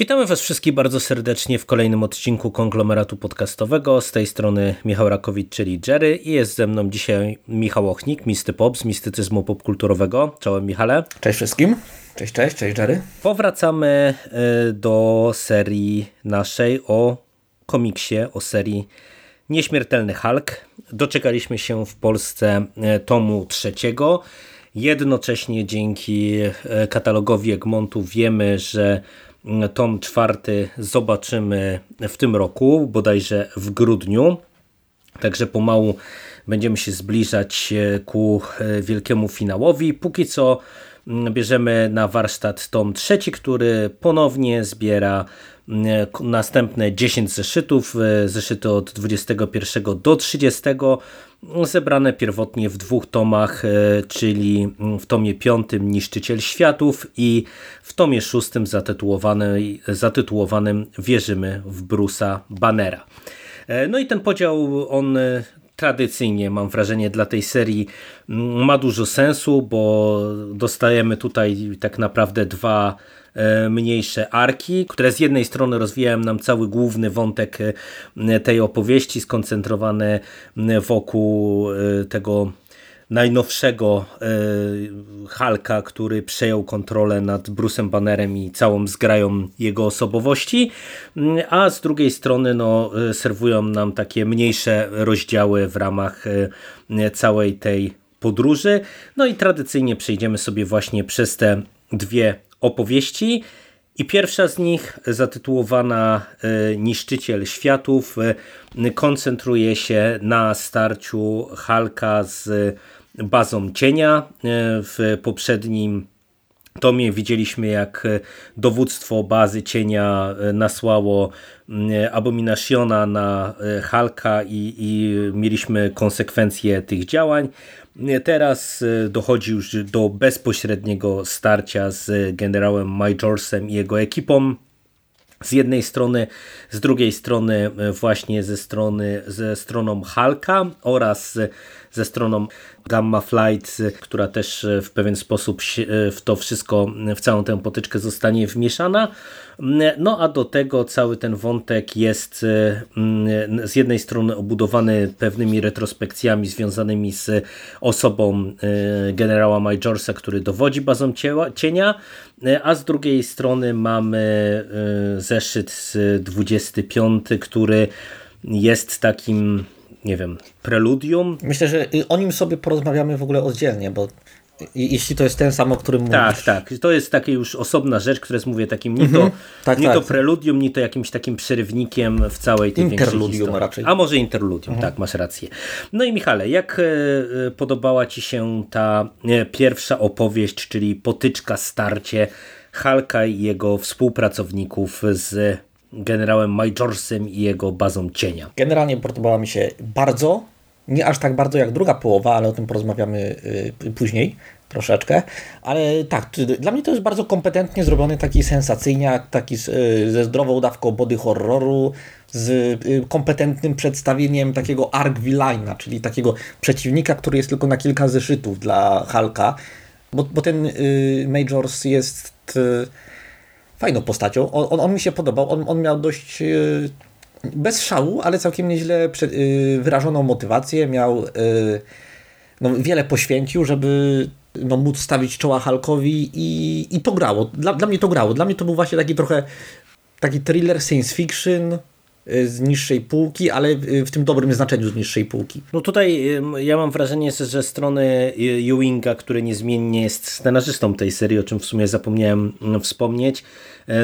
Witamy Was wszystkich bardzo serdecznie w kolejnym odcinku konglomeratu podcastowego. Z tej strony Michał Rakowicz, czyli Jerry i jest ze mną dzisiaj Michał Ochnik, Misty Pop z mistycyzmu popkulturowego. Czołem Michale. Cześć wszystkim. Cześć, cześć, cześć Jerry. Powracamy e, do serii naszej o komiksie, o serii Nieśmiertelny Hulk. Doczekaliśmy się w Polsce e, tomu trzeciego. Jednocześnie dzięki e, katalogowi Egmontu wiemy, że tom czwarty zobaczymy w tym roku, bodajże w grudniu. Także pomału będziemy się zbliżać e, ku e, wielkiemu finałowi. Póki co mm, bierzemy na warsztat tom trzeci, który ponownie zbiera następne 10 zeszytów, e, zeszyty od 21 do 30, zebrane pierwotnie w dwóch tomach, czyli w tomie piątym Niszczyciel Światów i w tomie szóstym zatytułowanym Wierzymy w Brusa Bannera. No i ten podział on tradycyjnie mam wrażenie dla tej serii mm, ma dużo sensu, bo dostajemy tutaj tak naprawdę dwa e, mniejsze arki, które z jednej strony rozwijają nam cały główny wątek e, tej opowieści, skoncentrowane wokół e, tego najnowszego e, Halka, który przejął kontrolę nad Bruce'em Bannerem i całą zgrają jego osobowości, a z drugiej strony no, e, serwują nam takie mniejsze rozdziały w ramach e, całej tej podróży. No i tradycyjnie przejdziemy sobie właśnie przez te dwie opowieści. I pierwsza z nich, zatytułowana Niszczyciel Światów, koncentruje się na starciu Halka z bazą cienia. E, w poprzednim tomie widzieliśmy jak dowództwo bazy cienia e, nasłało Abominationa na e, Halka i, i mieliśmy konsekwencje tych działań. Teraz dochodzi już do bezpośredniego starcia z generałem Majorsem i jego ekipą z jednej strony, z drugiej strony właśnie ze strony ze stroną Halka oraz ze stroną Gamma Flight, która też e, w pewien sposób e, w to wszystko, w całą tę potyczkę zostanie wmieszana. No a do tego cały ten wątek jest e, z jednej strony obudowany pewnymi retrospekcjami związanymi z osobą generała Majorsa, który dowodzi bazą cienia, a z drugiej strony mamy zeszyt 25, który jest takim nie wiem, preludium. Myślę, że o nim sobie porozmawiamy w ogóle oddzielnie, bo jeśli to jest ten sam, o którym tak, mówisz. Tak, tak. To jest takie już osobna rzecz, która jest, mówię, takim nie, to, mhm. tak, nie tak. to preludium, nie to jakimś takim przerywnikiem w całej tej interludium raczej. A może interludium, mhm. tak, masz rację. No i Michale, jak e, e, podobała Ci się ta e, pierwsza opowieść, czyli potyczka, starcie Halka i jego współpracowników z generałem Majorsem i jego bazą cienia. Generalnie podobała mi się bardzo, nie aż tak bardzo jak druga połowa, ale o tym porozmawiamy y, później troszeczkę, ale tak, dla mnie to jest bardzo kompetentnie zrobiony taki sensacyjniak, taki y, ze zdrową dawką body horroru, z y, kompetentnym przedstawieniem takiego arc villaina, czyli takiego przeciwnika, który jest tylko na kilka zeszytów dla Hulka, bo, bo ten Majors jest fajną postacią. On, on, on mi się podobał. On, on miał dość yy, bez szału, ale całkiem nieźle yy, wyrażoną motywację. Miał yy, no, wiele poświęcił, żeby no, móc stawić czoła Hulkowi i, i to grało. Dla, dla mnie to grało. Dla mnie to był właśnie taki trochę taki thriller science fiction, z niższej półki, ale w tym dobrym znaczeniu z niższej półki. No tutaj ja mam wrażenie, że strony Ewinga, który niezmiennie jest scenarzystą tej serii, o czym w sumie zapomniałem mm, wspomnieć,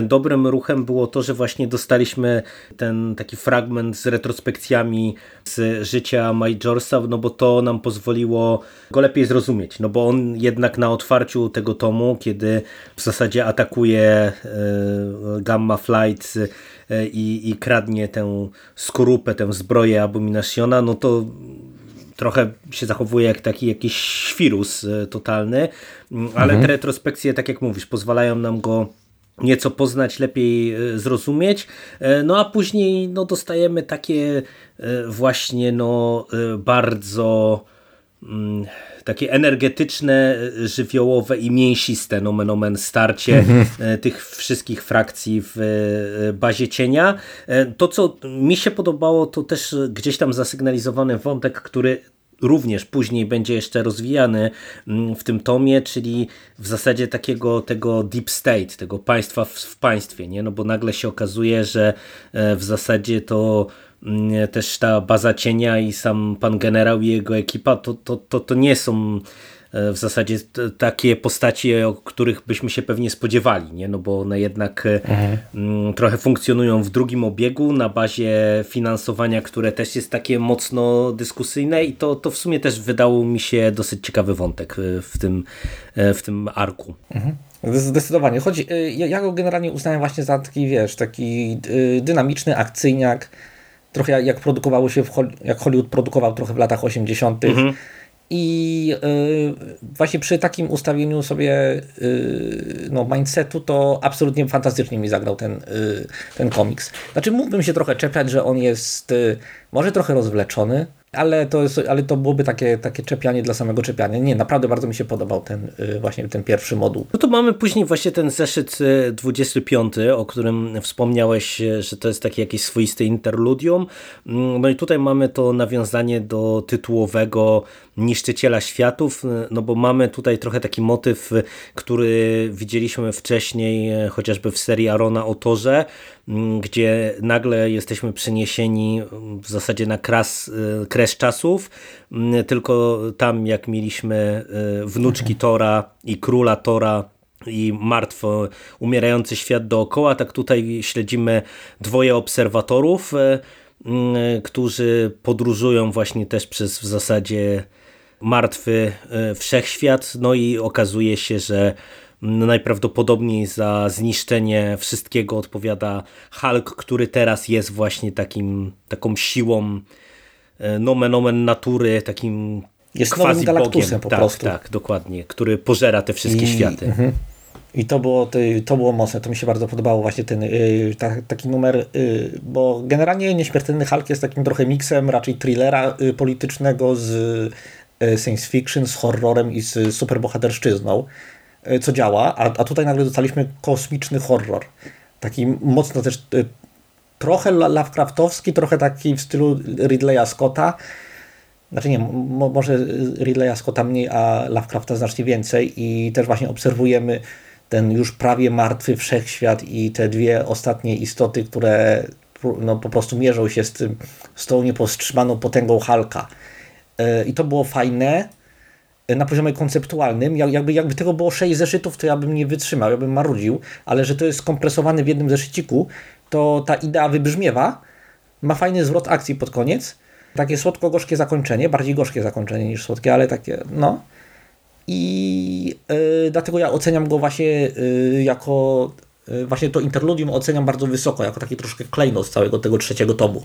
dobrym ruchem było to, że właśnie dostaliśmy ten taki fragment z retrospekcjami z życia Majorsa, no bo to nam pozwoliło go lepiej zrozumieć, no bo on jednak na otwarciu tego tomu, kiedy w zasadzie atakuje Gamma Flight i, i kradnie tę skorupę, tę zbroję Abominationa, no to trochę się zachowuje jak taki jakiś świrus e, totalny, mm, ale mhm. te retrospekcje, tak jak mówisz, pozwalają nam go nieco poznać, lepiej e, zrozumieć. No a później no, dostajemy takie właśnie no, bardzo mm, takie energetyczne, żywiołowe i mięsiste nomen omen starcie mhm. tych wszystkich frakcji w bazie cienia. To, co mi się podobało, to też gdzieś tam zasygnalizowany wątek, który również później będzie jeszcze rozwijany mm, w tym tomie, czyli w zasadzie takiego tego deep state, tego państwa w, w państwie, nie? no bo nagle się okazuje, że e, w zasadzie to też ta baza cienia i sam pan generał i jego ekipa to, to, to, to nie są E, w zasadzie takie postaci, o których byśmy się pewnie spodziewali, nie? no bo one jednak e, mhm. Mm, trochę funkcjonują w drugim obiegu na bazie finansowania, które też jest takie mocno dyskusyjne i to, to w sumie też wydało mi się dosyć ciekawy wątek e, w tym, w tym arku. Mhm. Zdecydowanie. Chodzi, ja go generalnie uznałem właśnie za taki, wiesz, taki dynamiczny akcyjniak, trochę jak produkowało się, w, jak Hollywood produkował trochę w latach 80. Mhm i y, właśnie przy takim ustawieniu sobie y, no, mindsetu to absolutnie fantastycznie mi zagrał ten, y, ten komiks. Znaczy mógłbym się trochę czepiać, że on jest może trochę rozwleczony, ale to, jest, ale to byłoby takie, takie czepianie dla samego czepiania. Nie, naprawdę bardzo mi się podobał ten y, właśnie ten pierwszy moduł. No to mamy później właśnie ten zeszyt 25, y, o którym wspomniałeś, y, że to jest takie jakieś swoiste interludium. Mm, no i tutaj mamy to nawiązanie do tytułowego Niszczyciela Światów, no bo mamy tutaj trochę taki motyw, który widzieliśmy wcześniej chociażby w serii Arona o Torze, gdzie nagle jesteśmy przeniesieni w zasadzie na kras, kres czasów, mm, tylko tam jak mieliśmy y, wnuczki Tora i króla Tora i martwo umierający świat dookoła, tak tutaj śledzimy dwoje obserwatorów, y, y, którzy podróżują właśnie też przez w zasadzie martwy wszechświat, no i okazuje się, że najprawdopodobniej za zniszczenie wszystkiego odpowiada Hulk, który teraz jest właśnie takim, taką siłą E, nomen omen natury, takim jest nowym galaktusem po tak, prostu. Tak, dokładnie, który pożera te wszystkie I, światy. Mhm. I to było, to było mocne, to mi się bardzo podobało właśnie ten yy, ta, taki numer, yy, bo generalnie Nieśmiertelny Hulk jest takim trochę miksem raczej thrillera yy, politycznego z y, science fiction, z horrorem i z superbohaterszczyzną, y, co działa, a, a tutaj nagle dostaliśmy kosmiczny horror. Taki mocno też y, trochę Lovecraftowski, trochę taki w stylu Ridleya Scotta. Znaczy nie, może Ridleya Scotta mniej, a Lovecrafta znacznie więcej i też właśnie obserwujemy ten już prawie martwy wszechświat i te dwie ostatnie istoty, które no, po prostu mierzą się z, tym, z tą niepowstrzymaną potęgą Halka. E, I to było fajne e, na poziomie konceptualnym. Jakby, jakby tego było 6 zeszytów, to ja bym nie wytrzymał, ja bym marudził, ale że to jest skompresowane w jednym zeszyciku, to ta idea wybrzmiewa, ma fajny zwrot akcji pod koniec, takie słodko-gorzkie zakończenie, bardziej gorzkie zakończenie niż słodkie, ale takie, no. I yy, dlatego ja oceniam go właśnie yy, jako, yy, właśnie to interludium oceniam bardzo wysoko, jako taki troszkę klejnot całego tego trzeciego tomu.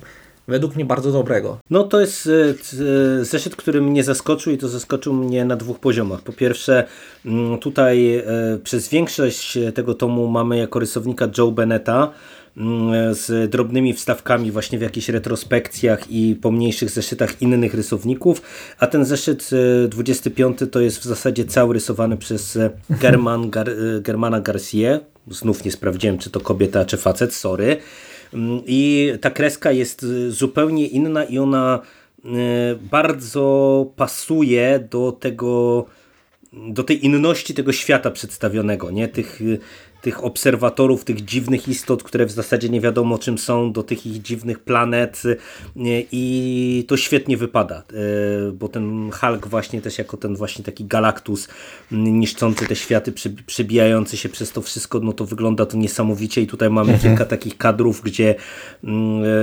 Według mnie bardzo dobrego. No to jest zeszyt, który mnie zaskoczył i to zaskoczył mnie na dwóch poziomach. Po pierwsze, mm, tutaj przez większość tego tomu mamy jako rysownika Joe Beneta, Mm, z drobnymi wstawkami właśnie w jakichś retrospekcjach i pomniejszych zeszytach innych rysowników, a ten zeszyt 25 e, to jest w zasadzie cały rysowany przez e, German, Gar, e, Germana Garcia. Znów nie sprawdziłem, czy to kobieta, czy facet, sorry. I ta kreska jest zupełnie inna i ona bardzo pasuje do tego do tej inności tego świata przedstawionego, nie? Tych tych obserwatorów, tych dziwnych istot, które w zasadzie nie wiadomo czym są, do tych ich dziwnych planet i to świetnie wypada, e, bo ten Hulk właśnie też jako ten właśnie taki galaktus niszczący te światy, przebijający się przez to wszystko, no to wygląda to niesamowicie i tutaj mamy mhm. kilka takich kadrów, gdzie e,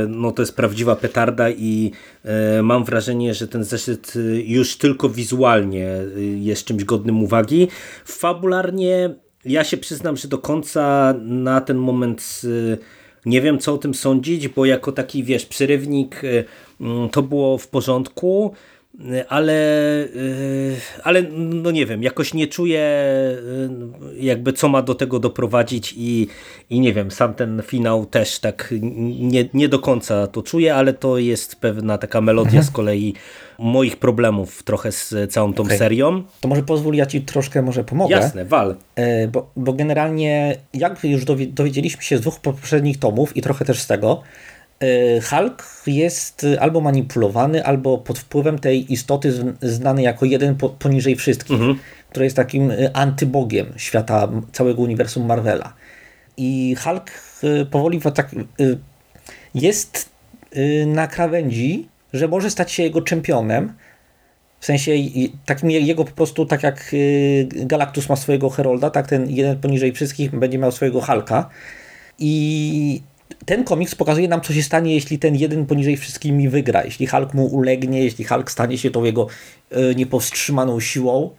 no to jest prawdziwa petarda i e, mam wrażenie, że ten zeszyt już tylko wizualnie jest czymś godnym uwagi. Fabularnie ja się przyznam, że do końca na ten moment y, nie wiem, co o tym sądzić, bo jako taki, wiesz, przerywnik y, mm, to było w porządku. Ale, ale no nie wiem, jakoś nie czuję jakby co ma do tego doprowadzić i, i nie wiem, sam ten finał też tak nie, nie do końca to czuję, ale to jest pewna taka melodia mhm. z kolei moich problemów trochę z całą tą okay. serią. To może pozwól, ja Ci troszkę może pomogę. Jasne, wal. E, bo, bo generalnie, jak już dowiedzieliśmy się z dwóch poprzednich tomów i trochę też z tego, Hulk jest albo manipulowany, albo pod wpływem tej istoty znanej jako jeden poniżej wszystkich, mhm. który jest takim e, antybogiem świata całego uniwersum Marvela. I Hulk powoli tak, jest na krawędzi że może stać się jego czempionem. W sensie takim jego po prostu, tak jak Galactus ma swojego Herolda, tak ten jeden poniżej wszystkich będzie miał swojego Halka. I ten komiks pokazuje nam, co się stanie, jeśli ten jeden poniżej wszystkimi wygra. Jeśli Hulk mu ulegnie, jeśli Hulk stanie się tą jego y, niepowstrzymaną siłą.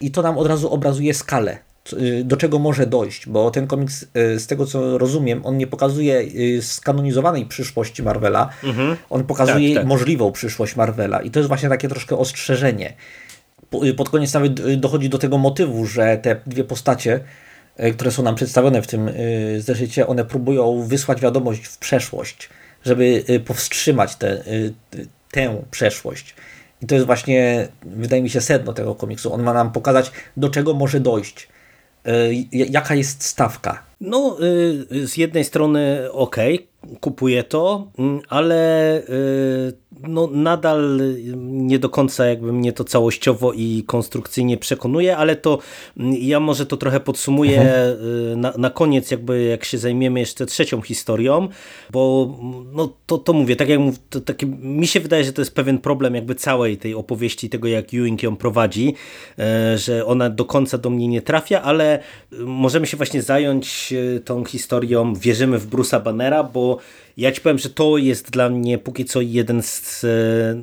I to nam od razu obrazuje skalę Y, do czego może dojść, bo ten komiks, y, z tego co rozumiem, on nie pokazuje skanonizowanej przyszłości Marvela, mhm. on pokazuje tak, tak. możliwą przyszłość Marvela i to jest właśnie takie troszkę ostrzeżenie. Pod koniec nawet dochodzi do tego motywu, że te dwie postacie, które są nam przedstawione w tym zeszycie, one próbują wysłać wiadomość w przeszłość, żeby powstrzymać te, tę przeszłość. I to jest właśnie, wydaje mi się, sedno tego komiksu. On ma nam pokazać, do czego może dojść E, jaka jest stawka? No, y, z jednej strony ok, kupuję to, mm, ale y, no, nadal nie do końca jakby mnie to całościowo i konstrukcyjnie przekonuje, ale to mm, ja może to trochę podsumuję mhm. Y, na, na koniec, jakby jak się zajmiemy jeszcze trzecią historią, bo mm, no, to, to mówię, tak jak mówię, to, takie, mi się wydaje, że to jest pewien problem jakby całej tej opowieści, tego jak Ewing ją prowadzi, e, że ona do końca do mnie nie trafia, ale możemy się właśnie zająć tą historią Wierzymy w Bruce'a Bannera, bo ja ci powiem, że to jest dla mnie póki co jeden z e,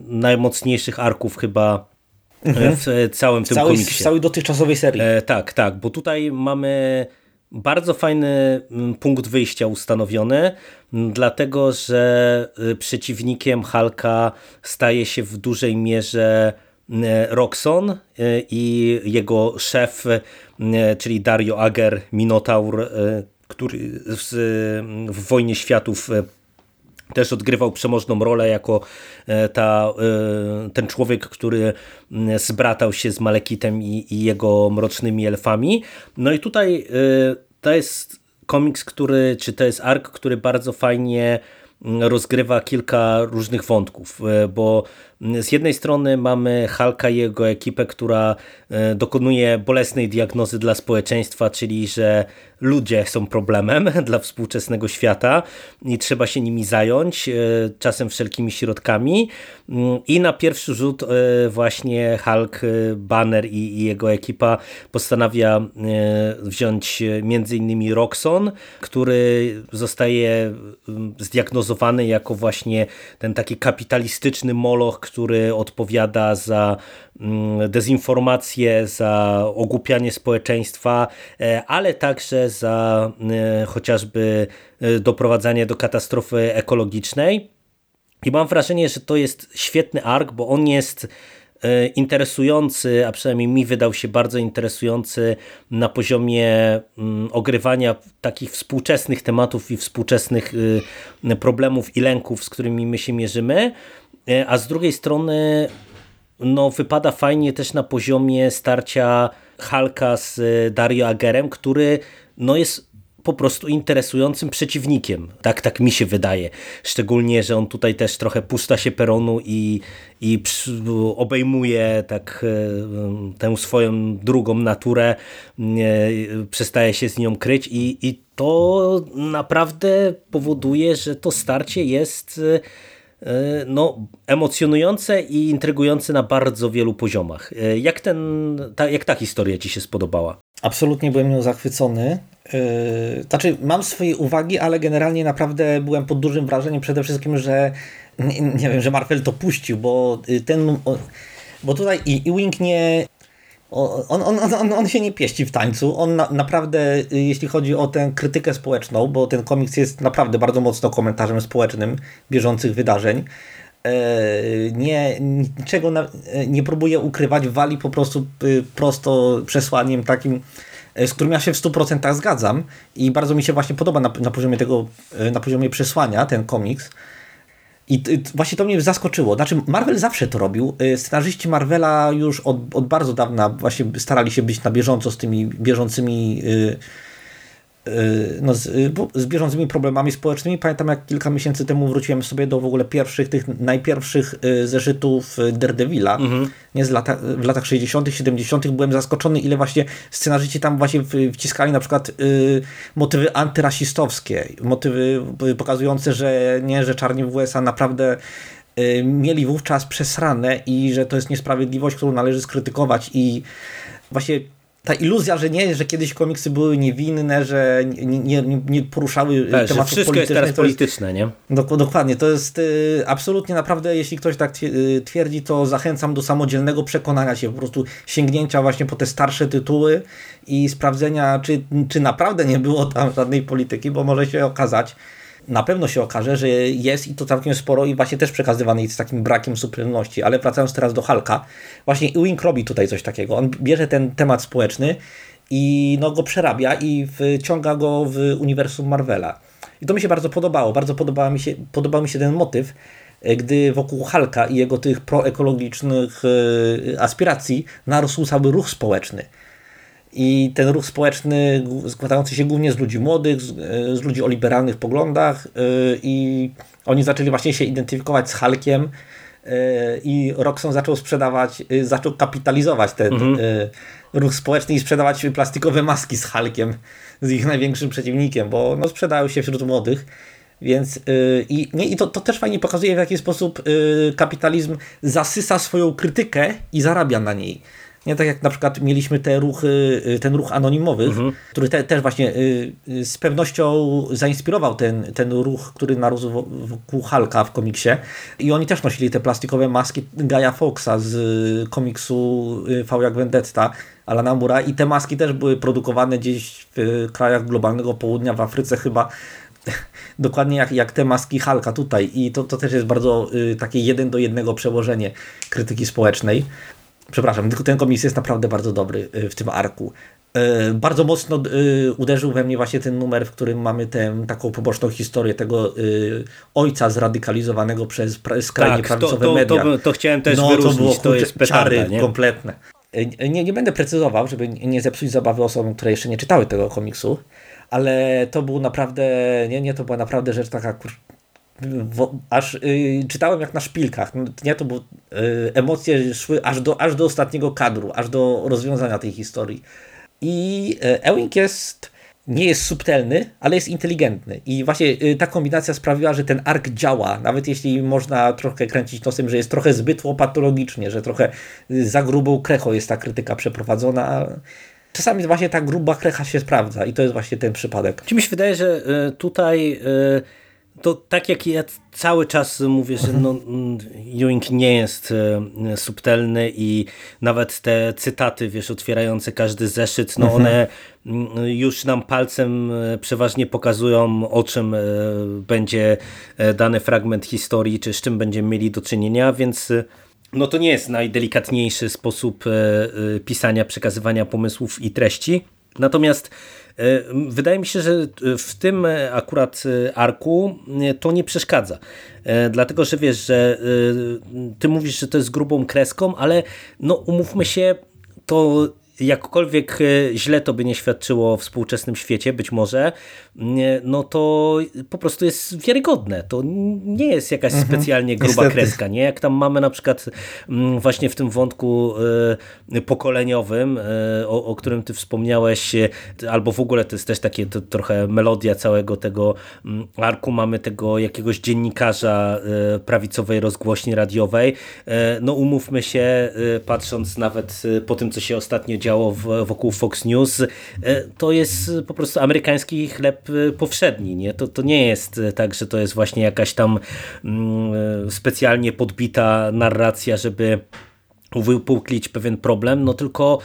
najmocniejszych arków chyba mhm. w całym tym całej, komiksie. W całej dotychczasowej serii. E, tak, tak, bo tutaj mamy bardzo fajny punkt wyjścia ustanowiony, dlatego że e, przeciwnikiem Halka staje się w dużej mierze Roxon i jego szef, czyli Dario Ager, Minotaur, który w, Wojnie Światów e, też odgrywał przemożną rolę jako e, ta, e, ten człowiek, który zbratał się z Malekitem i, i jego mrocznymi elfami. No i tutaj to jest komiks, który, czy to jest ark, który bardzo fajnie rozgrywa kilka różnych wątków, bo z jednej strony mamy Halka i jego ekipę, która dokonuje bolesnej diagnozy dla społeczeństwa, czyli że ludzie są problemem dla współczesnego świata i trzeba się nimi zająć, e, czasem wszelkimi środkami. Mm, I na pierwszy rzut e, właśnie Hulk, e, Banner i, jego ekipa postanawia wziąć między innymi Roxon, który zostaje mm, zdiagnozowany jako właśnie ten taki kapitalistyczny moloch, który odpowiada za mm, dezinformację, za ogłupianie społeczeństwa, ale także za e, chociażby e, doprowadzanie do katastrofy ekologicznej. I mam wrażenie, że to jest świetny ark, bo on jest e, interesujący, a przynajmniej mi wydał się bardzo interesujący na poziomie mm, ogrywania takich współczesnych tematów i współczesnych problemów i lęków, z którymi my się mierzymy, a z drugiej strony no, wypada fajnie też na poziomie starcia Halka z Dario Agerem, który no jest po prostu interesującym przeciwnikiem. Tak, tak mi się wydaje. Szczególnie, że on tutaj też trochę puszcza się peronu i, i obejmuje tak e, tę swoją drugą naturę, przestaje się z nią kryć i, i to naprawdę powoduje, że to starcie jest e, no, emocjonujące i intrygujące na bardzo wielu poziomach. E, jak, ten, ta, jak ta historia Ci się spodobała? Absolutnie byłem nią zachwycony. Yy, znaczy, mam swoje uwagi, ale generalnie naprawdę byłem pod dużym wrażeniem przede wszystkim, że nie, nie wiem, że Marvel to puścił, bo y, ten. Bo tutaj i Wing nie. On, on, on, on się nie pieści w tańcu. On na, naprawdę, y, jeśli chodzi o tę krytykę społeczną, bo ten komiks jest naprawdę bardzo mocno komentarzem społecznym bieżących wydarzeń, nie, niczego nie próbuje ukrywać, wali po prostu prosto przesłaniem takim, z którym ja się w 100% zgadzam i bardzo mi się właśnie podoba na, na poziomie tego, na poziomie przesłania ten komiks. I właśnie to mnie zaskoczyło. Znaczy, Marvel zawsze to robił. Scenarzyści Marvela już od, od bardzo dawna właśnie starali się być na bieżąco z tymi bieżącymi Y, no, z, y, z bieżącymi problemami społecznymi. Pamiętam jak kilka miesięcy temu wróciłem sobie do w ogóle pierwszych, tych najpierwszych y, zeszytów Daredevila. Mhm. Nie z lata, w latach 60., 70. byłem zaskoczony, ile właśnie scenarzyści tam właśnie wciskali na przykład y, motywy antyrasistowskie, motywy pokazujące, że nie, że czarni w USA naprawdę y, mieli wówczas przesrane i że to jest niesprawiedliwość, którą należy skrytykować i właśnie ta iluzja, że nie, że kiedyś komiksy były niewinne, że nie, nie, nie poruszały tak, tematów że wszystko jest teraz polityczne, nie? dokładnie, to jest y, absolutnie naprawdę, jeśli ktoś tak y, twierdzi, to zachęcam do samodzielnego przekonania się, po prostu sięgnięcia właśnie po te starsze tytuły i sprawdzenia, czy, czy naprawdę nie było tam żadnej polityki, bo może się okazać, na pewno się okaże, że jest i to całkiem sporo i właśnie też przekazywany jest z takim brakiem subtelności. Ale wracając teraz do Halka, właśnie Ewing robi tutaj coś takiego. On bierze ten temat społeczny i no, go przerabia i wciąga go w uniwersum Marvela. I to mi się bardzo podobało. Bardzo podobał mi się, podobał mi się ten motyw, e, gdy wokół Halka i jego tych proekologicznych e, aspiracji narósł cały ruch społeczny i ten ruch społeczny składający się głównie z ludzi młodych, z, z, ludzi o liberalnych poglądach yy, i oni zaczęli właśnie się identyfikować z Hulkiem yy, i Roxxon zaczął sprzedawać, zaczął kapitalizować ten mhm. Ruch społeczny i sprzedawać plastikowe maski z Hulkiem, z ich największym przeciwnikiem, bo no, sprzedają się wśród młodych. Więc yy, i, nie, i to, to też fajnie pokazuje, w jaki sposób yy, kapitalizm zasysa swoją krytykę i zarabia na niej. Nie tak jak na przykład mieliśmy te ruchy, y, ten ruch anonimowych, mhm. który te, też właśnie y, y, z pewnością zainspirował ten, ten ruch, który narósł wokół Hulka w komiksie. I oni też nosili te plastikowe maski Gaia Foxa z komiksu V jak Vendetta. Alana Mura i te maski też były produkowane gdzieś w krajach globalnego południa, w Afryce chyba dokładnie jak, jak te maski Halka tutaj i to, to też jest bardzo y, takie jeden do jednego przełożenie krytyki społecznej. Przepraszam, tylko ten komiks jest naprawdę bardzo dobry y, w tym arku. Y, bardzo mocno y, uderzył we mnie właśnie ten numer, w którym mamy tę taką poboczną historię tego ojca zradykalizowanego przez skrajnie tak, prawicowe to, to, media. To, to, chciałem też no, wyróżnić, to, było, to jest petarda, czary nie? kompletne. Nie, nie będę precyzował, żeby nie zepsuć zabawy osobom, które jeszcze nie czytały tego komiksu, ale to był naprawdę, nie, nie, to była naprawdę rzecz taka aż y, czytałem jak na szpilkach. No, nie, to było, y, emocje szły aż do, aż do ostatniego kadru, aż do rozwiązania tej historii. I y, Ewing jest nie jest subtelny, ale jest inteligentny. I właśnie y, ta kombinacja sprawiła, że ten ark działa, nawet jeśli można trochę kręcić nosem, że jest trochę zbyt łopatologicznie, że trochę za grubą krechą jest ta krytyka przeprowadzona. Czasami właśnie ta gruba krecha się sprawdza i to jest właśnie ten przypadek. Ci mi się wydaje, że tutaj to tak jak ja cały czas mówię, że no, Ewing nie jest e, subtelny i nawet te cytaty, wiesz, otwierające każdy zeszyt, no mhm. one mm, już nam palcem e, przeważnie pokazują, o czym e, będzie dany fragment historii, czy z czym będziemy mieli do czynienia, więc no to nie jest najdelikatniejszy sposób pisania, przekazywania pomysłów i treści. Natomiast wydaje mi się, że w tym akurat arku to nie przeszkadza. E, dlatego, że wiesz, że e, ty mówisz, że to jest grubą kreską, ale no umówmy się, to jakkolwiek e, źle to by nie świadczyło o współczesnym świecie, być może, no to po prostu jest wiarygodne. To nie jest jakaś mhm, specjalnie gruba niestety. kreska. Nie? Jak tam mamy na przykład mm, właśnie w tym wątku e, pokoleniowym, e, o, o którym ty wspomniałeś, albo w ogóle to jest też takie to trochę melodia całego tego mm, arku. Mamy tego jakiegoś dziennikarza prawicowej rozgłośni radiowej. No umówmy się, patrząc nawet po tym, co się ostatnio działo wokół Fox News, e, to jest po prostu amerykański chleb e, powszedni. Nie? To, to nie jest e, tak, że to jest właśnie jakaś tam mm, specjalnie podbita narracja, żeby wypuklić pewien problem, no tylko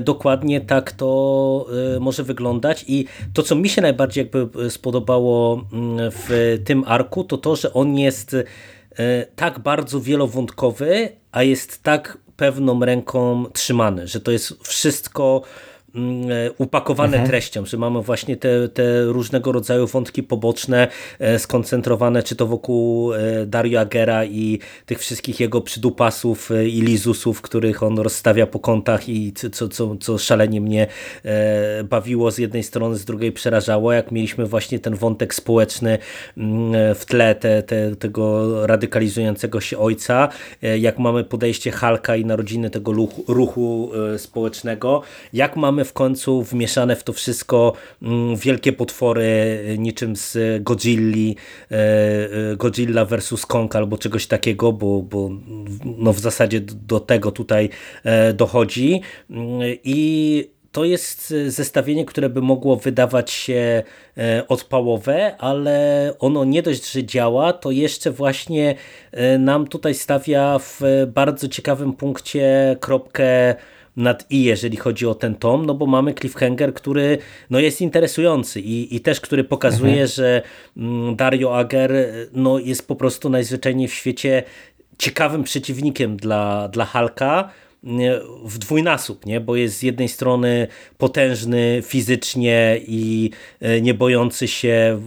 dokładnie tak to może wyglądać i to, co mi się najbardziej jakby spodobało mm, w tym arku, to to, że on jest tak bardzo wielowątkowy, a jest tak pewną ręką trzymany, że to jest wszystko upakowane mhm. treścią, że mamy właśnie te, te różnego rodzaju wątki poboczne e, skoncentrowane czy to wokół e, Dario Agera i tych wszystkich jego przydupasów i lizusów, których on rozstawia po kątach i co, co, co szalenie mnie bawiło z jednej strony, z drugiej przerażało, jak mieliśmy właśnie ten wątek społeczny mm, w tle te, te, tego radykalizującego się ojca, jak mamy podejście Halka i narodziny tego ruchu, ruchu społecznego, jak mamy w końcu wmieszane w to wszystko mm, wielkie potwory e, niczym z Godzilli, e, e, Godzilla versus Kong albo czegoś takiego, bo, bo no w zasadzie do tego tutaj dochodzi. Mm, i to jest zestawienie, które by mogło wydawać się odpałowe, ale ono nie dość, że działa, to jeszcze właśnie nam tutaj stawia w bardzo ciekawym punkcie kropkę nad i, jeżeli chodzi o ten tom, no bo mamy cliffhanger, który no jest interesujący i, i też, który pokazuje, mhm. że mm, Dario Ager no jest po prostu najzwyczajniej w świecie ciekawym przeciwnikiem dla, dla Halka, w dwójnasób, nie? bo jest z jednej strony potężny fizycznie i e, nie bojący się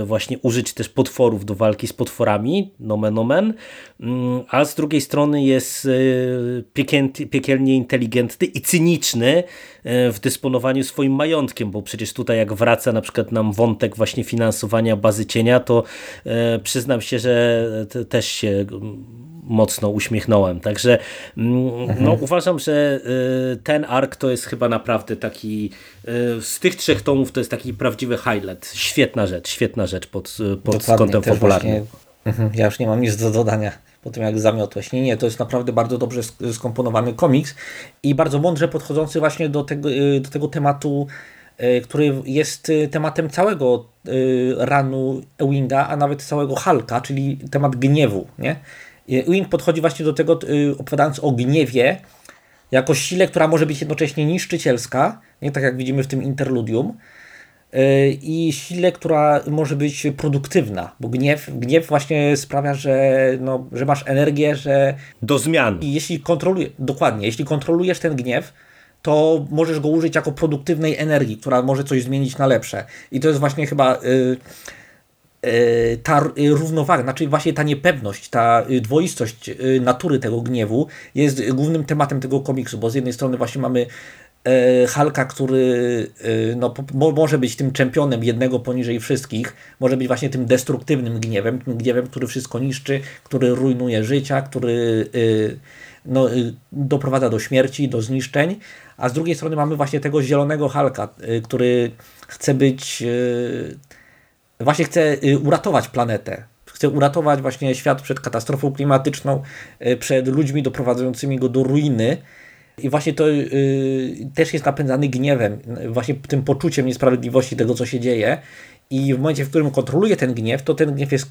e, właśnie użyć też potworów do walki z potworami, nomen omen, mm, a z drugiej strony jest e, piekielnie inteligentny i cyniczny w dysponowaniu swoim majątkiem, bo przecież tutaj jak wraca na przykład nam wątek właśnie finansowania bazy cienia, to przyznam się, że też się mocno uśmiechnąłem. Także mm, mhm. no, uważam, że y, ten ark to jest chyba naprawdę taki y, z tych trzech tomów to jest taki prawdziwy highlight. Świetna rzecz, świetna rzecz pod, pod kątem popularnym. Mhm, ja już nie mam nic do dodania po tym jak zamiotłeś. Nie, nie, to jest naprawdę bardzo dobrze skomponowany komiks i bardzo mądrze podchodzący właśnie do tego, y, do tego tematu, który jest tematem całego ranu Ewinga, a nawet całego Halka, czyli temat gniewu, nie? Wing podchodzi właśnie do tego, y, opowiadając o gniewie, jako sile, która może być jednocześnie niszczycielska, nie tak jak widzimy w tym interludium, y, i sile, która może być produktywna, bo gniew, gniew właśnie sprawia, że, no, że masz energię, że... Do zmian. I jeśli kontrolujesz, dokładnie, jeśli kontrolujesz ten gniew, to możesz go użyć jako produktywnej energii, która może coś zmienić na lepsze. I to jest właśnie chyba... Yy, ta równowaga, znaczy właśnie ta niepewność, ta dwoistość e, natury tego gniewu jest głównym tematem tego komiksu, bo z jednej strony właśnie mamy e, Halka, który no, może być tym czempionem jednego poniżej wszystkich, może być właśnie tym destruktywnym gniewem, tym gniewem, który wszystko niszczy, który rujnuje życia, który no, doprowadza do śmierci, do zniszczeń, a z drugiej strony mamy właśnie tego zielonego Halka, który chce być właśnie chce y, uratować planetę. Chce uratować właśnie świat przed katastrofą klimatyczną, y, przed ludźmi doprowadzającymi go do ruiny. I właśnie to y, też jest napędzany gniewem, właśnie tym poczuciem niesprawiedliwości tego, co się dzieje. I w momencie, w którym kontroluje ten gniew, to ten gniew jest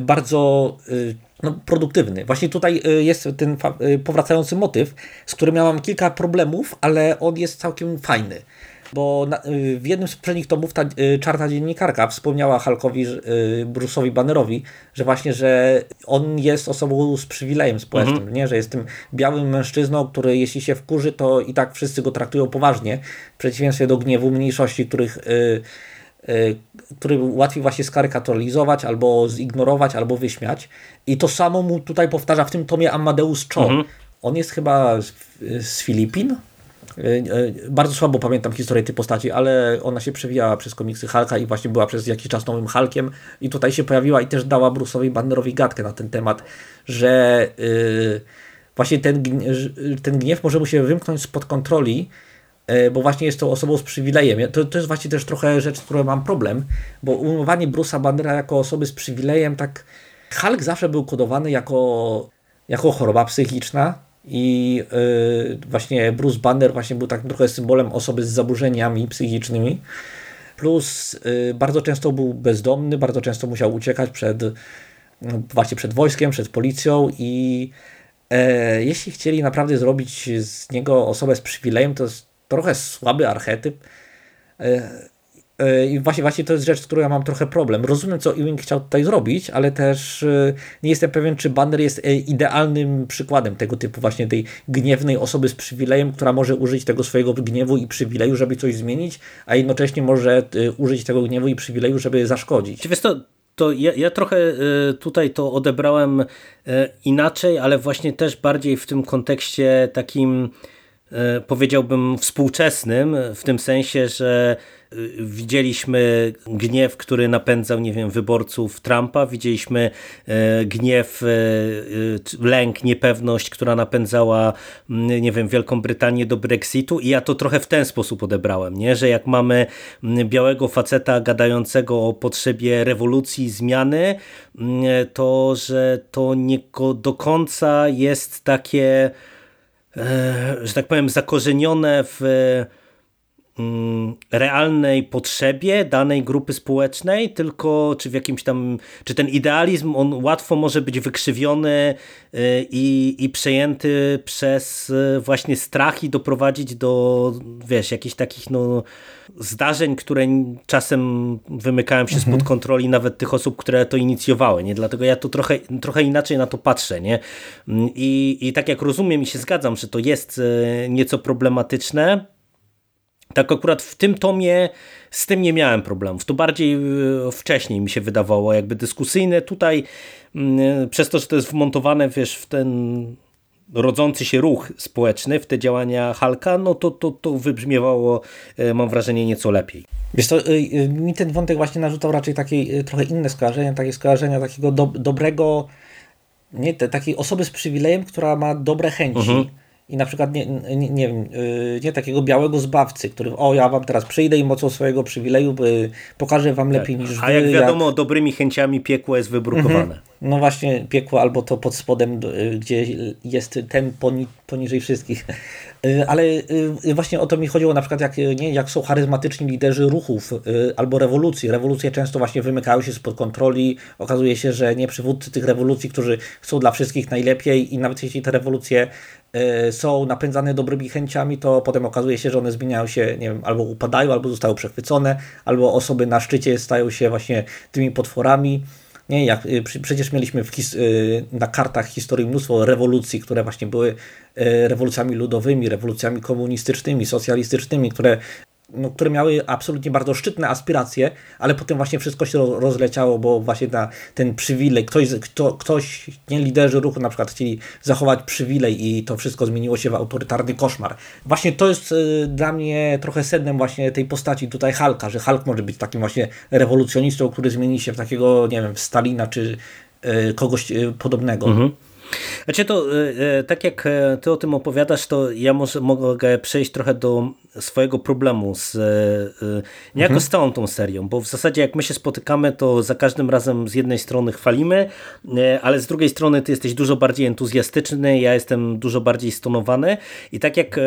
bardzo no, produktywny. Właśnie tutaj jest ten powracający motyw, z którym miałam kilka problemów, ale on jest całkiem fajny bo na, y, w jednym z poprzednich tomów ta y, czarna dziennikarka wspomniała Hulkowi, y, Bruce'owi Bannerowi, że właśnie, że on jest osobą z przywilejem społecznym, mhm. nie? że jest tym białym mężczyzną, który jeśli się wkurzy, to i tak wszyscy go traktują poważnie, w przeciwieństwie do gniewu mniejszości, których który łatwiej właśnie skarykaturalizować, albo zignorować, albo wyśmiać. I to samo mu tutaj powtarza w tym tomie Amadeus Cho. Mhm. On jest chyba z, z Filipin, bardzo słabo pamiętam historię tej postaci, ale ona się przewijała przez komiksy Hulka i właśnie była przez jakiś czas nowym Hulkiem i tutaj się pojawiła i też dała Bruce'owi Bannerowi gadkę na ten temat, że yy, właśnie ten, ten gniew może mu się wymknąć spod kontroli, bo właśnie jest to osobą z przywilejem. To, to jest właśnie też trochę rzecz, z którą mam problem, bo ujmowanie Bruce'a Bannera jako osoby z przywilejem, tak Hulk zawsze był kodowany jako, jako choroba psychiczna, i yy, właśnie Bruce Banner właśnie był tak trochę symbolem osoby z zaburzeniami psychicznymi. Plus yy, bardzo często był bezdomny, bardzo często musiał uciekać przed właśnie przed wojskiem, przed policją i e, jeśli chcieli naprawdę zrobić z niego osobę z przywilejem, to jest trochę słaby archetyp. E, I właśnie, właśnie to jest rzecz, z którą ja mam trochę problem. Rozumiem, co Ewing chciał tutaj zrobić, ale też e, nie jestem pewien, czy Banner jest e, idealnym przykładem tego typu właśnie tej gniewnej osoby z przywilejem, która może użyć tego swojego gniewu i przywileju, żeby coś zmienić, a jednocześnie może użyć tego gniewu i przywileju, żeby zaszkodzić. Wiesz to, to ja, ja trochę tutaj to odebrałem inaczej, ale właśnie też bardziej w tym kontekście takim powiedziałbym współczesnym, w tym sensie, że Widzieliśmy gniew, który napędzał, nie wiem, wyborców Trumpa, widzieliśmy e, gniew, e, e, lęk, niepewność, która napędzała, nie wiem, Wielką Brytanię do Brexitu i ja to trochę w ten sposób odebrałem, nie? że jak mamy białego faceta gadającego o potrzebie rewolucji, zmiany, to że to nie do końca jest takie, że tak powiem, zakorzenione w Mm, realnej potrzebie danej grupy społecznej, tylko czy w jakimś tam, czy ten idealizm, on łatwo może być wykrzywiony y, i, i przejęty przez y, właśnie strach i doprowadzić do, wiesz, jakichś takich no, zdarzeń, które czasem wymykają się mhm. spod kontroli nawet tych osób, które to inicjowały, nie? Dlatego ja to trochę, trochę inaczej na to patrzę, nie? Mm, I, I tak jak rozumiem i się zgadzam, że to jest y, nieco problematyczne, tak akurat w tym tomie z tym nie miałem problemów. To bardziej e, wcześniej mi się wydawało jakby dyskusyjne. Tutaj mm, przez to, że to jest wmontowane wiesz, w ten rodzący się ruch społeczny, w te działania Halka, no to, to, to wybrzmiewało, e, mam wrażenie, nieco lepiej. Wiesz e, mi ten wątek właśnie narzucał raczej takie trochę inne skojarzenia, takie skojarzenia takiego do, dobrego, nie, takiej osoby z przywilejem, która ma dobre chęci. Mhm i na przykład nie, nie, nie wiem, y, nie takiego białego zbawcy, który o ja wam teraz przyjdę i mocą swojego przywileju pokażę wam lepiej tak. niż wy. A jak wiadomo, jak... dobrymi chęciami piekło jest wybrukowane. Mhm. No właśnie piekło albo to pod spodem, y, gdzie jest ten poni, poniżej wszystkich. Y, ale właśnie o to mi chodziło na przykład jak, nie, jak są charyzmatyczni liderzy ruchów albo rewolucji. Rewolucje często właśnie wymykają się spod kontroli. Okazuje się, że nie przywódcy tych rewolucji, którzy chcą dla wszystkich najlepiej i nawet jeśli te rewolucje są napędzane dobrymi chęciami, to potem okazuje się, że one zmieniają się, nie wiem, albo upadają, albo zostają przechwycone, albo osoby na szczycie stają się właśnie tymi potworami. Nie, jak, y, przecież mieliśmy y, na kartach historii mnóstwo rewolucji, które właśnie były e, rewolucjami ludowymi, rewolucjami komunistycznymi, socjalistycznymi, które no, które miały absolutnie bardzo szczytne aspiracje, ale potem właśnie wszystko się rozleciało, bo właśnie na ten przywilej, ktoś, kto, ktoś, nie liderzy ruchu na przykład chcieli zachować przywilej i to wszystko zmieniło się w autorytarny koszmar. Właśnie to jest y, dla mnie trochę sednem właśnie tej postaci tutaj Halka, że Hulk może być takim właśnie rewolucjonistą, który zmieni się w takiego, nie wiem, Stalina czy y, kogoś y, podobnego. Mhm. Znaczy to, tak jak ty o tym opowiadasz, to ja może mogę przejść trochę do swojego problemu z e, e, niejako mhm. z całą tą serią, bo w zasadzie jak my się spotykamy, to za każdym razem z jednej strony chwalimy, e, ale z drugiej strony ty jesteś dużo bardziej entuzjastyczny, ja jestem dużo bardziej stonowany i tak jak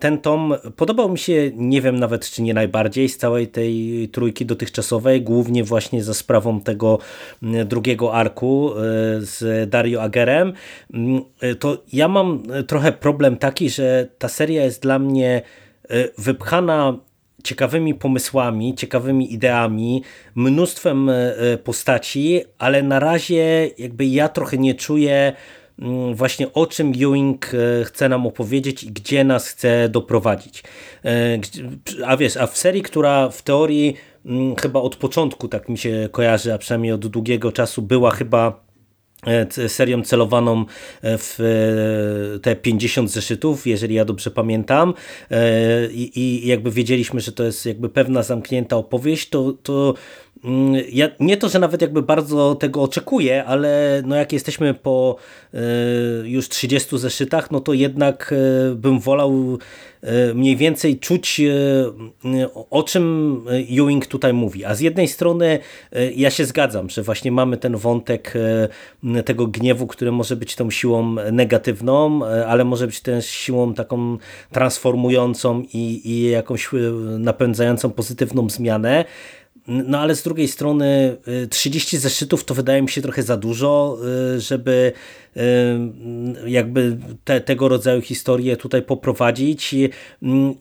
ten tom podobał mi się, nie wiem nawet czy nie najbardziej z całej tej trójki dotychczasowej, głównie właśnie za sprawą tego drugiego arku z Dario Agerem, to ja mam trochę problem taki, że ta seria jest dla mnie E, wypchana ciekawymi pomysłami, ciekawymi ideami, mnóstwem e, postaci, ale na razie jakby ja trochę nie czuję mm, właśnie o czym Ewing e, chce nam opowiedzieć i gdzie nas chce doprowadzić. A wiesz, a w serii, która w teorii mm, chyba od początku, tak mi się kojarzy, a przynajmniej od długiego czasu była chyba E, serią celowaną e, w e, te 50 zeszytów, jeżeli ja dobrze pamiętam. I, jakby wiedzieliśmy, że to jest jakby pewna zamknięta opowieść, to, to mm, ja nie to, że nawet jakby bardzo tego oczekuję, ale no jak jesteśmy po już 30 zeszytach, no to jednak bym wolał E, mniej więcej czuć e, o czym Ewing tutaj mówi. A z jednej strony e, ja się zgadzam, że właśnie mamy ten wątek tego gniewu, który może być tą siłą negatywną, ale może być też siłą taką transformującą i, i jakąś napędzającą pozytywną zmianę. No ale z drugiej strony 30 zeszytów to wydaje mi się trochę za dużo, żeby jakby te, tego rodzaju historie tutaj poprowadzić I,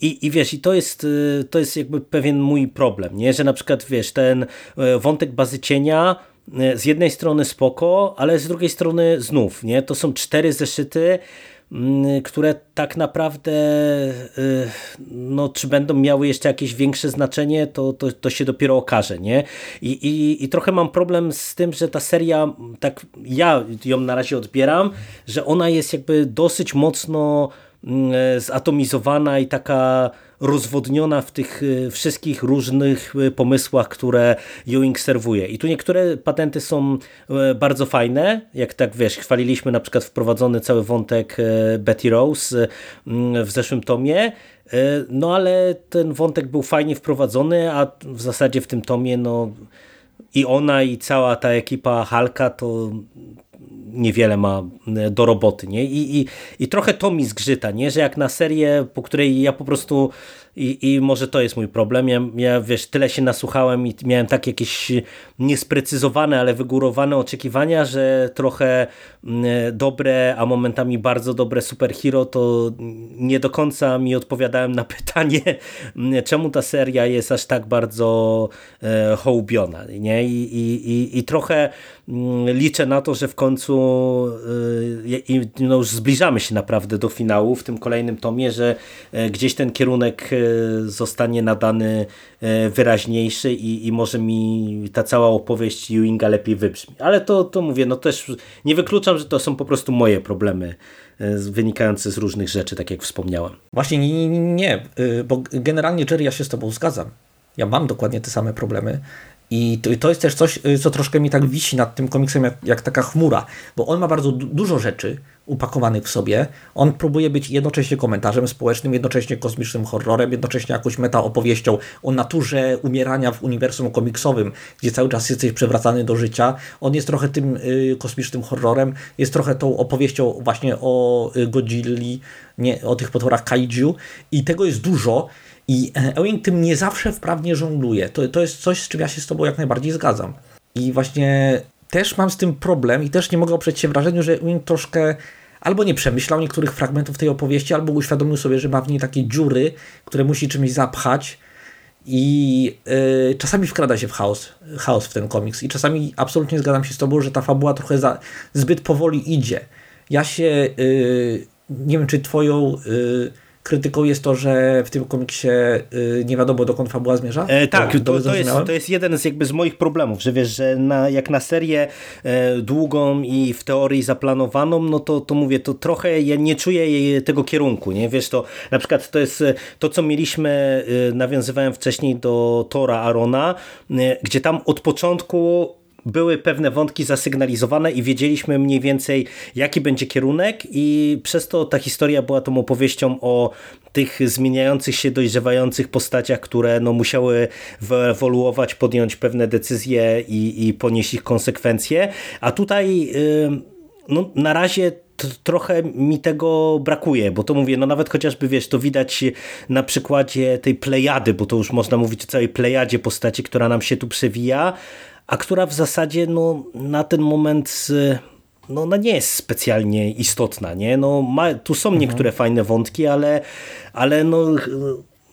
i, i wiesz, i to jest, to jest jakby pewien mój problem, nie? że na przykład wiesz, ten wątek bazy cienia z jednej strony spoko, ale z drugiej strony znów, nie? To są cztery zeszyty, które tak naprawdę y, no, czy będą miały jeszcze jakieś większe znaczenie, to, to, to się dopiero okaże, nie? I, i, I trochę mam problem z tym, że ta seria, tak ja ją na razie odbieram, że ona jest jakby dosyć mocno mm, zatomizowana i taka rozwodniona w tych y, wszystkich różnych y, pomysłach, które Ewing serwuje. I tu niektóre patenty są y, bardzo fajne, jak tak wiesz, chwaliliśmy na przykład wprowadzony cały wątek Betty Rose w zeszłym tomie, no ale ten wątek był fajnie wprowadzony, a w zasadzie w tym tomie no i ona i cała ta ekipa Halka to niewiele ma do roboty, nie? I, i, i trochę to mi zgrzyta, nie? Że jak na serię, po której ja po prostu i, i może to jest mój problem. Ja, ja, wiesz, tyle się nasłuchałem i miałem tak jakieś niesprecyzowane, ale wygórowane oczekiwania, że trochę mm, dobre, a momentami bardzo dobre superhero to nie do końca mi odpowiadałem na pytanie, mm, czemu ta seria jest aż tak bardzo e, hołbiona, nie? I, i, i trochę mm, liczę na to, że w końcu e, no już zbliżamy się naprawdę do finału w tym kolejnym tomie, że e, gdzieś ten kierunek zostanie nadany e, wyraźniejszy i, i może mi ta cała opowieść Ewinga lepiej wybrzmi. Ale to, to mówię, no też nie wykluczam, że to są po prostu moje problemy e, wynikające z różnych rzeczy, tak jak wspomniałem. Właśnie nie, nie, nie, y, bo generalnie Jerry, ja się z tobą zgadzam. Ja mam dokładnie te same problemy i to, to jest też coś, y, co troszkę mi tak wisi nad tym komiksem, jak, jak taka chmura, bo on ma bardzo du dużo rzeczy upakowanych w sobie. On próbuje być jednocześnie komentarzem społecznym, jednocześnie kosmicznym horrorem, jednocześnie jakąś meta opowieścią o naturze umierania w uniwersum komiksowym, gdzie cały czas jesteś przewracany do życia. On jest trochę tym y, kosmicznym horrorem, jest trochę tą opowieścią właśnie o y, Godzilli, nie, o tych potworach kaiju i tego jest dużo i e, Ewing tym nie zawsze wprawnie żongluje. To, to jest coś, z czym ja się z Tobą jak najbardziej zgadzam. I właśnie też mam z tym problem i też nie mogę oprzeć się wrażeniu, że Ewing troszkę albo nie przemyślał niektórych fragmentów tej opowieści, albo uświadomił sobie, że ma w niej takie dziury, które musi czymś zapchać i yy, czasami wkrada się w chaos, chaos w ten komiks i czasami absolutnie zgadzam się z Tobą, że ta fabuła trochę za, zbyt powoli idzie. Ja się, yy, nie wiem czy Twoją... Yy, krytyką jest to, że w tym komiksie y, nie wiadomo dokąd fabuła zmierza? E, tak, to, to, to, jest, to jest jeden z, jakby z moich problemów, że wiesz, że na, jak na serię e, długą i w teorii zaplanowaną, no to, to mówię, to trochę ja nie czuję tego kierunku, nie? Wiesz, to na przykład to jest e, to, co mieliśmy, e, nawiązywałem wcześniej do Tora Arona, e, gdzie tam od początku były pewne wątki zasygnalizowane i wiedzieliśmy mniej więcej jaki będzie kierunek i przez to ta historia była tą opowieścią o tych zmieniających się, dojrzewających postaciach, które no, musiały wyewoluować, podjąć pewne decyzje i, i ponieść ich konsekwencje, a tutaj yy, no, na razie trochę mi tego brakuje, bo to mówię, no nawet chociażby wiesz, to widać na przykładzie tej plejady, bo to już można mówić o całej plejadzie postaci, która nam się tu przewija, a która w zasadzie no, na ten moment no, ona nie jest specjalnie istotna. Nie? No, ma, tu są mhm. niektóre fajne wątki, ale, ale no,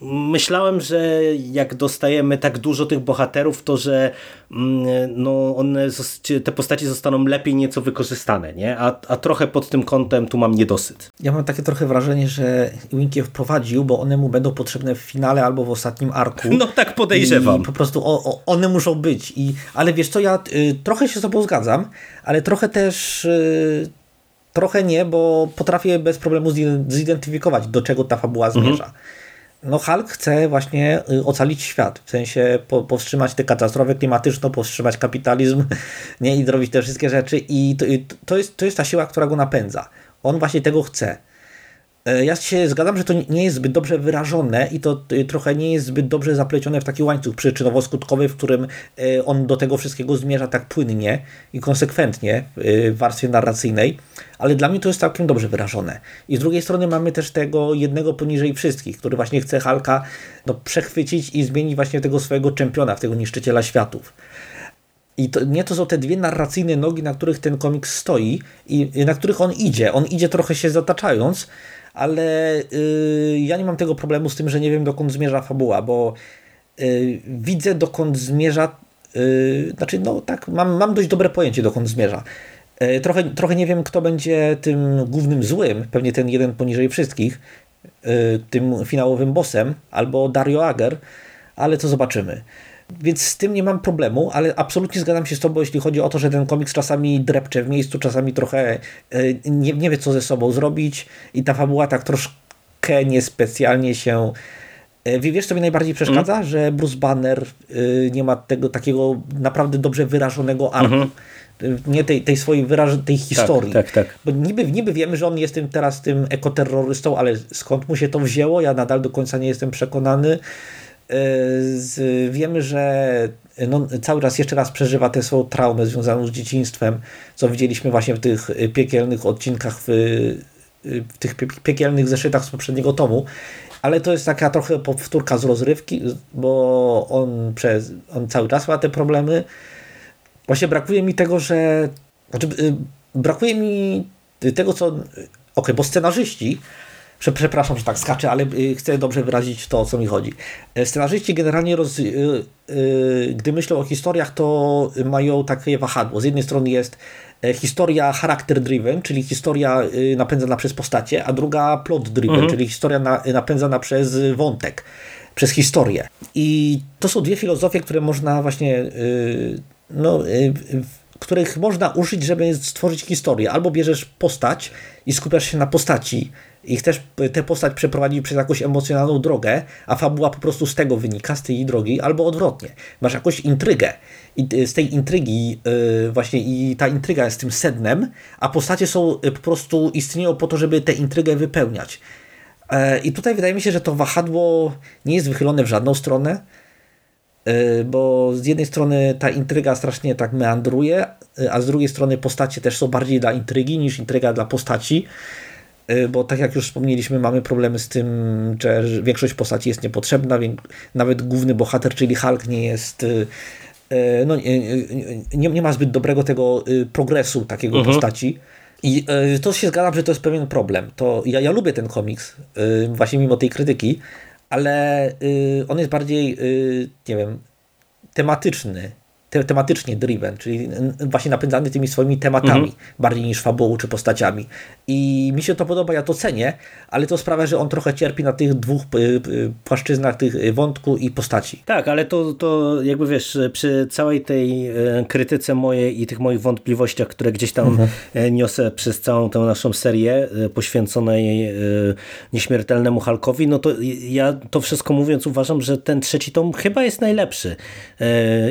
myślałem, że jak dostajemy tak dużo tych bohaterów, to że mm, no one, te postacie zostaną lepiej nieco wykorzystane, nie? A, a trochę pod tym kątem tu mam niedosyt. Ja mam takie trochę wrażenie, że Wink je wprowadził, bo one mu będą potrzebne w finale albo w ostatnim arku. No tak podejrzewam. I po prostu o, o, one muszą być. I, ale wiesz co, ja y, trochę się z tobą zgadzam, ale trochę też... Y, trochę nie, bo potrafię bez problemu zidentyfikować, do czego ta fabuła zmierza. Mhm no Hulk chce właśnie y, ocalić świat, w sensie po, powstrzymać tę katastrofę klimatyczną, powstrzymać kapitalizm nie? i zrobić te wszystkie rzeczy i to, to, jest, to jest ta siła, która go napędza. On właśnie tego chce. E, ja się zgadzam, że to nie jest zbyt dobrze wyrażone i to e, trochę nie jest zbyt dobrze zaplecione w taki łańcuch przyczynowo-skutkowy, w którym e, on do tego wszystkiego zmierza tak płynnie i konsekwentnie w warstwie narracyjnej, ale dla mnie to jest całkiem dobrze wyrażone. I z drugiej strony mamy też tego jednego poniżej wszystkich, który właśnie chce Halka no, przechwycić i zmienić właśnie tego swojego czempiona, tego niszczyciela światów. I to, nie to są te dwie narracyjne nogi, na których ten komiks stoi i na których on idzie. On idzie trochę się zataczając, ale yy, ja nie mam tego problemu z tym, że nie wiem dokąd zmierza fabuła, bo yy, widzę dokąd zmierza, yy, znaczy no tak, mam, mam dość dobre pojęcie dokąd zmierza. Y, trochę, trochę nie wiem kto będzie tym głównym złym, pewnie ten jeden poniżej wszystkich, y, tym finałowym bossem, albo Dario Ager, ale to zobaczymy. Więc z tym nie mam problemu, ale absolutnie zgadzam się z Tobą, jeśli chodzi o to, że ten komiks czasami drepcze w miejscu, czasami trochę e, nie, nie wie, co ze sobą zrobić i ta fabuła tak troszkę niespecjalnie się... E, wiesz, co mi najbardziej przeszkadza? Mm. Że Bruce Banner e, nie ma tego takiego naprawdę dobrze wyrażonego arku. Mm -hmm. Nie tej, tej swojej wyraż tej tak, historii. Tak, tak, tak. Bo niby, niby wiemy, że on jest tym, teraz tym ekoterrorystą, ale skąd mu się to wzięło? Ja nadal do końca nie jestem przekonany. Z, wiemy, że no, cały raz jeszcze raz przeżywa tę swoją traumę związaną z dzieciństwem, co widzieliśmy właśnie w tych piekielnych odcinkach, w, w tych piekielnych zeszytach z poprzedniego tomu. Ale to jest taka trochę powtórka z rozrywki, bo on, przez, on cały czas ma te problemy. Właśnie brakuje mi tego, że. Znaczy, y, brakuje mi tego, co. Ok, okay, bo scenarzyści Przepraszam, że tak skaczę, ale y, chcę dobrze wyrazić to, o co mi chodzi. E, scenarzyści generalnie, roz, y, y, gdy myślą o historiach, to mają takie wahadło. Z jednej strony jest e, historia character driven, czyli historia napędzana przez postacie, a druga plot driven, mhm. czyli historia napędzana przez wątek, przez historię. I to są dwie filozofie, które można właśnie no, których można użyć, żeby stworzyć historię. Albo bierzesz postać i skupiasz się na postaci i chcesz tę postać przeprowadzić przez jakąś emocjonalną drogę, a fabuła po prostu z tego wynika, z tej drogi, albo odwrotnie. Masz jakąś intrygę i y, z tej intrygi yy, właśnie i ta intryga jest tym sednem, a postacie są y, po prostu istnieją po to, żeby tę intrygę wypełniać. Yy, I tutaj wydaje mi się, że to wahadło nie jest wychylone w żadną stronę, bo z jednej strony ta intryga strasznie tak meandruje, y, a z drugiej strony postacie też są bardziej dla intrygi niż intryga dla postaci. Y, bo tak jak już wspomnieliśmy, mamy problemy z tym, że większość postaci jest niepotrzebna, nawet główny bohater, czyli Hulk nie jest y, y, no, nie, nie ma zbyt dobrego tego progresu takiego uh mhm. -huh. postaci. I to się zgadzam, że to jest pewien problem. To ja, ja lubię ten komiks, właśnie mimo tej krytyki, ale on jest bardziej, nie wiem, tematyczny te, tematycznie driven, czyli właśnie napędzany tymi swoimi tematami, mhm. bardziej niż fabułą czy postaciami. I mi się to podoba, ja to cenię, ale to sprawia, że on trochę cierpi na tych dwóch y, y, płaszczyznach tych wątku i postaci. Tak, ale to, to jakby wiesz, przy całej tej e, krytyce mojej i tych moich wątpliwościach, które gdzieś tam mhm. E, niosę przez całą tę naszą serię e, poświęconej nieśmiertelnemu Hulkowi, no to ja to wszystko mówiąc uważam, że ten trzeci tom chyba jest najlepszy.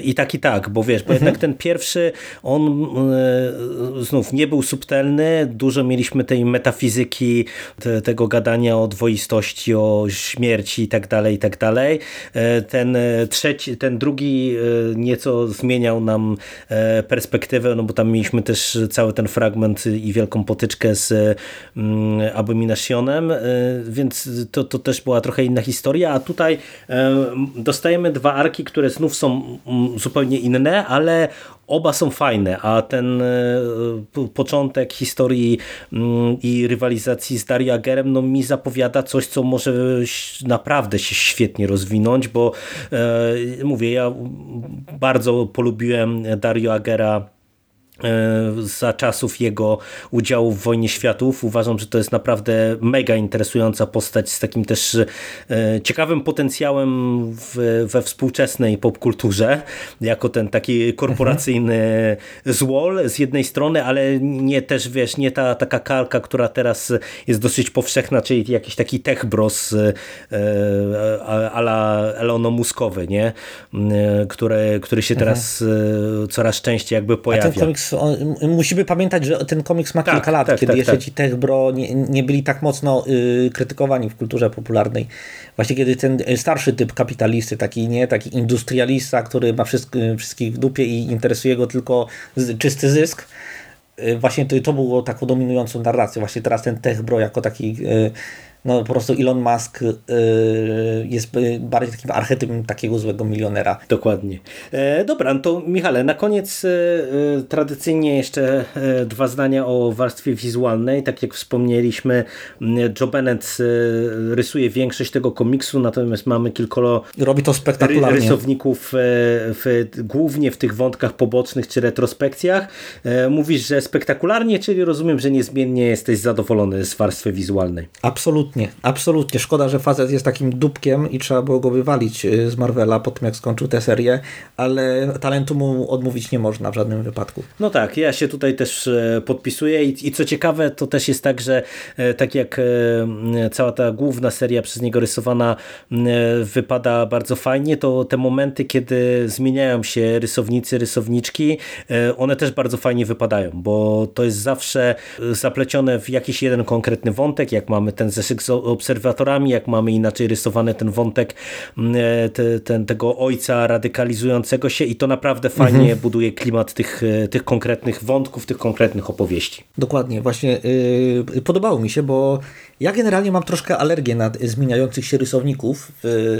I tak i tak, bo wiesz, bo mhm. jednak ten pierwszy, on e, znów nie był subtelny, dużo mieliśmy tej metafizyki, te, tego gadania o dwoistości, o śmierci i tak dalej, i tak dalej. E, ten trzeci, ten drugi e, nieco zmieniał nam perspektywę, no bo tam mieliśmy też cały ten fragment i wielką potyczkę z mm, Abominationem, więc to, to też była trochę inna historia, a tutaj dostajemy dwa arki, które znów są mm, zupełnie inne inne, ale oba są fajne, a ten e, początek historii mm, i rywalizacji z Dariagerem no, mi zapowiada coś, co może naprawdę się świetnie rozwinąć, bo e, mówię, ja bardzo polubiłem Dario Agera za czasów jego udziału w Wojnie Światów. Uważam, że to jest naprawdę mega interesująca postać z takim też e, ciekawym potencjałem w, we współczesnej popkulturze, jako ten taki korporacyjny mhm. złol z jednej strony, ale nie też, wiesz, nie ta taka kalka, która teraz jest dosyć powszechna, czyli jakiś taki tech bros e, ala elonomuskowy, nie? Który, który się mhm. teraz coraz częściej jakby pojawia musimy pamiętać, że ten komiks ma Tak, kilka lat, tak, kiedy tak, jeszcze tak. ci Tech Bro nie, nie byli tak mocno y, krytykowani w kulturze popularnej. Właśnie kiedy ten y, starszy typ kapitalisty, taki nie, taki industrialista, który ma wszystk, y, wszystkich w dupie i interesuje go tylko czysty zysk, y, właśnie to, to było taką dominującą narracją. Właśnie teraz ten Tech Bro jako taki y, no po prostu Elon Musk y, jest y, bardziej takim archetypem takiego złego milionera. Dokładnie. E, dobra, no to Michale, na koniec e, tradycyjnie jeszcze e, dwa zdania o warstwie wizualnej. Tak jak wspomnieliśmy, Joe Bennett rysuje większość tego komiksu, natomiast mamy kilkoro Robi to spektakularnie. rysowników w, głównie w tych wątkach pobocznych czy retrospekcjach. Mówisz, że spektakularnie, czyli rozumiem, że niezmiennie jesteś zadowolony z warstwy wizualnej. Absolutnie, absolutnie. Szkoda, że facet jest takim dupkiem i trzeba było go wywalić y, z Marvela po tym, jak skończył tę serię, ale talentu mu odmówić nie można w żadnym wypadku. No tak, ja się tutaj też e, podpisuję i, i co ciekawe, to też jest tak, że e, tak jak e, cała ta główna seria przez niego rysowana wypada bardzo fajnie, to te momenty, kiedy zmieniają się rysownicy, rysowniczki, one też bardzo fajnie wypadają, bo to jest zawsze zaplecione w jakiś jeden konkretny wątek, jak mamy ten zeszyk z obserwatorami, jak mamy inaczej rysowany ten wątek e, te, ten, tego ojca radykalizującego się i to naprawdę fajnie buduje klimat tych, e, tych konkretnych wątków, tych konkretnych opowieści. Dokładnie, właśnie yy, podobało mi się, bo ja generalnie mam troszkę alergię na zmieniających się rysowników w,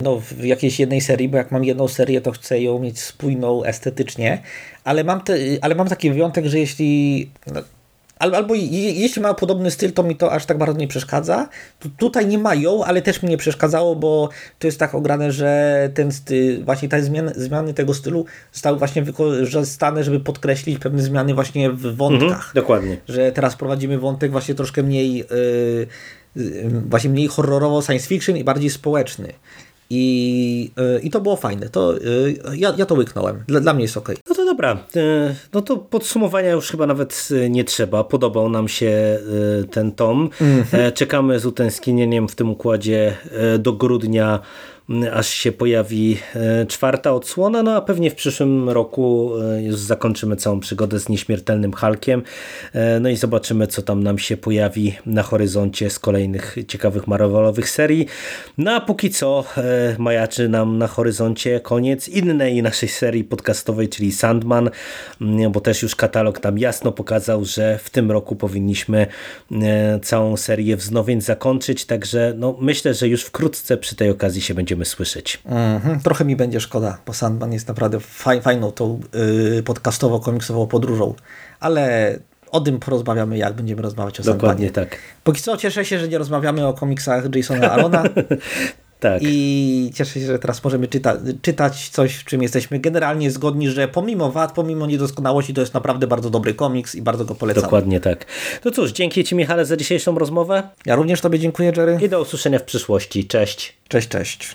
no, w jakiejś jednej serii, bo jak mam jedną serię, to chcę ją mieć spójną estetycznie, ale mam, te, ale mam taki wyjątek, że jeśli... Al- Albo je- jeśli ma podobny styl, to mi to aż tak bardzo nie przeszkadza. Tu, tutaj nie mają, ale też mi nie przeszkadzało, bo to jest tak ograne, że ten styl, właśnie te zmiany, zmiany tego stylu zostały właśnie wykorzystane, żeby podkreślić pewne zmiany właśnie w wątkach Mhm, dokładnie. że teraz prowadzimy wątek właśnie troszkę mniej yy, właśnie mniej horrorowo science fiction i bardziej społeczny. I, yy, i to było fajne. To, yy, ja, ja to łyknąłem. Dla, dla mnie jest ok. No to dobra, e, no to podsumowania już chyba nawet e, nie trzeba. Podobał nam się e, ten tom. E, Czekamy z utęsknieniem w tym układzie e, do grudnia, aż się pojawi e, czwarta odsłona, no a pewnie w przyszłym roku e, już zakończymy całą przygodę z nieśmiertelnym Hulkiem. E, No i zobaczymy, co tam nam się pojawi na horyzoncie z kolejnych ciekawych Marvelowych serii. No a póki co majaczy nam na horyzoncie koniec innej naszej serii podcastowej, czyli Sandman, m, bo też już katalog tam jasno pokazał, że w tym roku powinniśmy całą serię wznowień zakończyć, także no, myślę, że już wkrótce przy tej okazji się będziemy słyszeć. Mhm. Trochę mi będzie szkoda, bo Sandman jest naprawdę faj, fajną tą yy, podcastowo-komiksową podróżą. Ale o tym porozmawiamy, jak będziemy rozmawiać o Dokładnie Sandmanie. tak. Póki co cieszę się, że nie rozmawiamy o komiksach Jasona Arona. Tak. I cieszę się, że teraz możemy czyta czytać coś, w czym jesteśmy generalnie zgodni, że pomimo wad, pomimo niedoskonałości, to jest naprawdę bardzo dobry komiks i bardzo go polecam. Dokładnie tak. To cóż, dzięki Ci Michale za dzisiejszą rozmowę Ja również Tobie dziękuję, Jerry. i do usłyszenia w przyszłości. Cześć. Cześć, cześć.